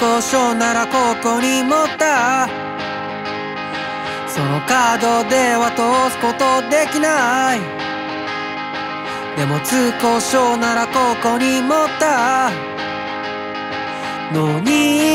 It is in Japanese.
交渉ならここに持った。そのカードでは通すことできない。でも通行証ならここに持った。のに